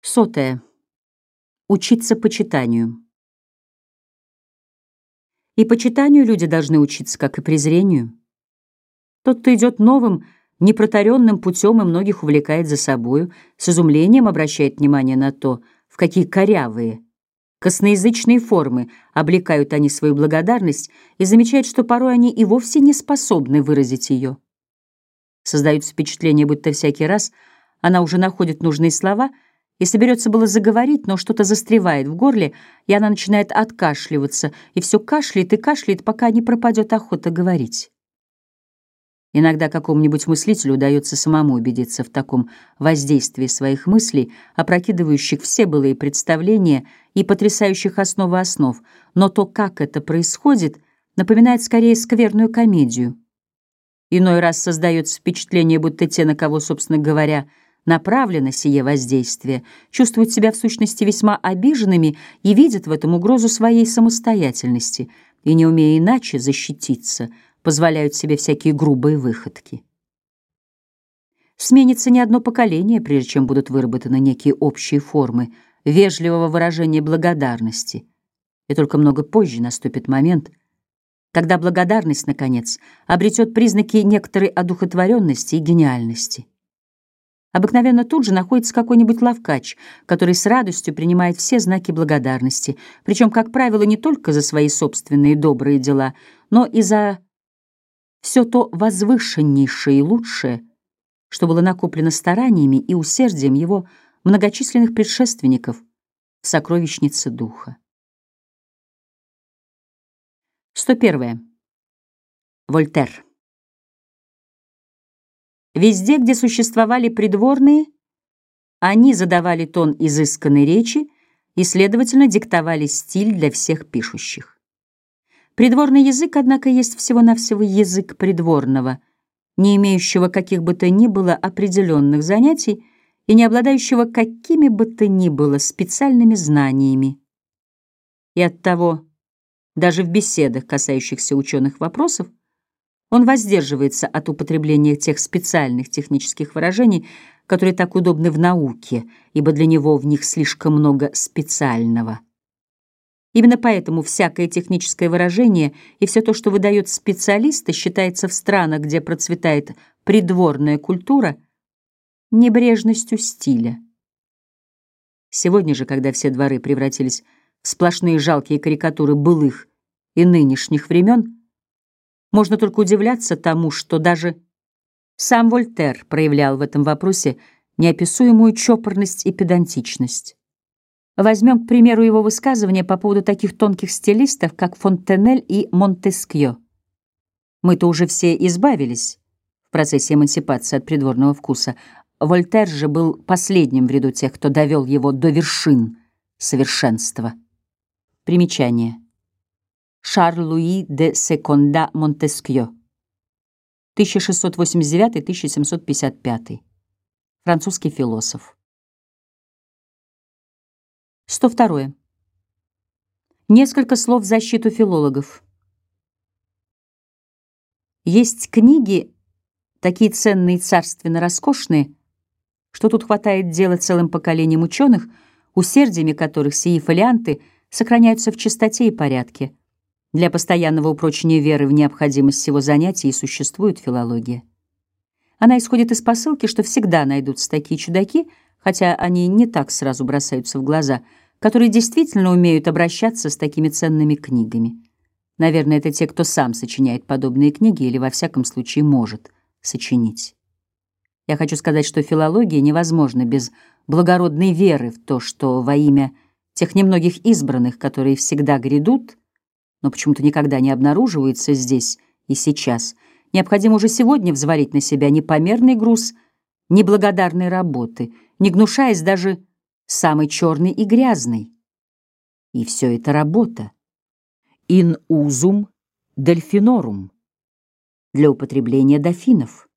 Сотое. Учиться почитанию. И почитанию люди должны учиться, как и презрению. Тот, кто идет новым, непротаренным путем и многих увлекает за собою, с изумлением обращает внимание на то, в какие корявые, косноязычные формы облекают они свою благодарность и замечает, что порой они и вовсе не способны выразить ее. Создается впечатление, будто всякий раз она уже находит нужные слова — и соберется было заговорить, но что-то застревает в горле, и она начинает откашливаться, и все кашляет и кашляет, пока не пропадет охота говорить. Иногда какому-нибудь мыслителю удается самому убедиться в таком воздействии своих мыслей, опрокидывающих все былые представления и потрясающих основы основ, но то, как это происходит, напоминает скорее скверную комедию. Иной раз создается впечатление, будто те, на кого, собственно говоря, направлено сие воздействие, чувствуют себя в сущности весьма обиженными и видят в этом угрозу своей самостоятельности и, не умея иначе защититься, позволяют себе всякие грубые выходки. Сменится не одно поколение, прежде чем будут выработаны некие общие формы вежливого выражения благодарности, и только много позже наступит момент, когда благодарность, наконец, обретет признаки некоторой одухотворенности и гениальности. Обыкновенно тут же находится какой-нибудь лавкач, который с радостью принимает все знаки благодарности, причем, как правило, не только за свои собственные добрые дела, но и за все то возвышеннейшее и лучшее, что было накоплено стараниями и усердием его многочисленных предшественников в сокровищнице духа. 101. Вольтер. Везде, где существовали придворные, они задавали тон изысканной речи и, следовательно, диктовали стиль для всех пишущих. Придворный язык, однако, есть всего-навсего язык придворного, не имеющего каких бы то ни было определенных занятий и не обладающего какими бы то ни было специальными знаниями. И оттого даже в беседах, касающихся ученых вопросов, он воздерживается от употребления тех специальных технических выражений, которые так удобны в науке, ибо для него в них слишком много специального. Именно поэтому всякое техническое выражение и все то, что выдает специалисты, считается в странах, где процветает придворная культура, небрежностью стиля. Сегодня же, когда все дворы превратились в сплошные жалкие карикатуры былых и нынешних времен, можно только удивляться тому, что даже сам Вольтер проявлял в этом вопросе неописуемую чопорность и педантичность. Возьмем, к примеру, его высказывания по поводу таких тонких стилистов, как Фонтенель и Монтескьё. Мы-то уже все избавились в процессе эмансипации от придворного вкуса. Вольтер же был последним в ряду тех, кто довел его до вершин совершенства. Примечание. Шарль-Луи де Секонда Монтескьё, 1689-1755, французский философ. 102. Несколько слов в защиту филологов. Есть книги, такие ценные и царственно роскошные, что тут хватает дела целым поколениям ученых, усердиями которых сии фолианты сохраняются в чистоте и порядке, для постоянного упрочения веры в необходимость всего занятия и существует филология. Она исходит из посылки, что всегда найдутся такие чудаки, хотя они не так сразу бросаются в глаза, которые действительно умеют обращаться с такими ценными книгами. Наверное, это те, кто сам сочиняет подобные книги или, во всяком случае, может сочинить. Я хочу сказать, что филология невозможна без благородной веры в то, что во имя тех немногих избранных, которые всегда грядут, но почему-то никогда не обнаруживается здесь и сейчас. Необходимо уже сегодня взвалить на себя непомерный груз неблагодарной работы, не гнушаясь даже самой черной и грязной. И все это работа. In usum delphinorum для употребления дофинов.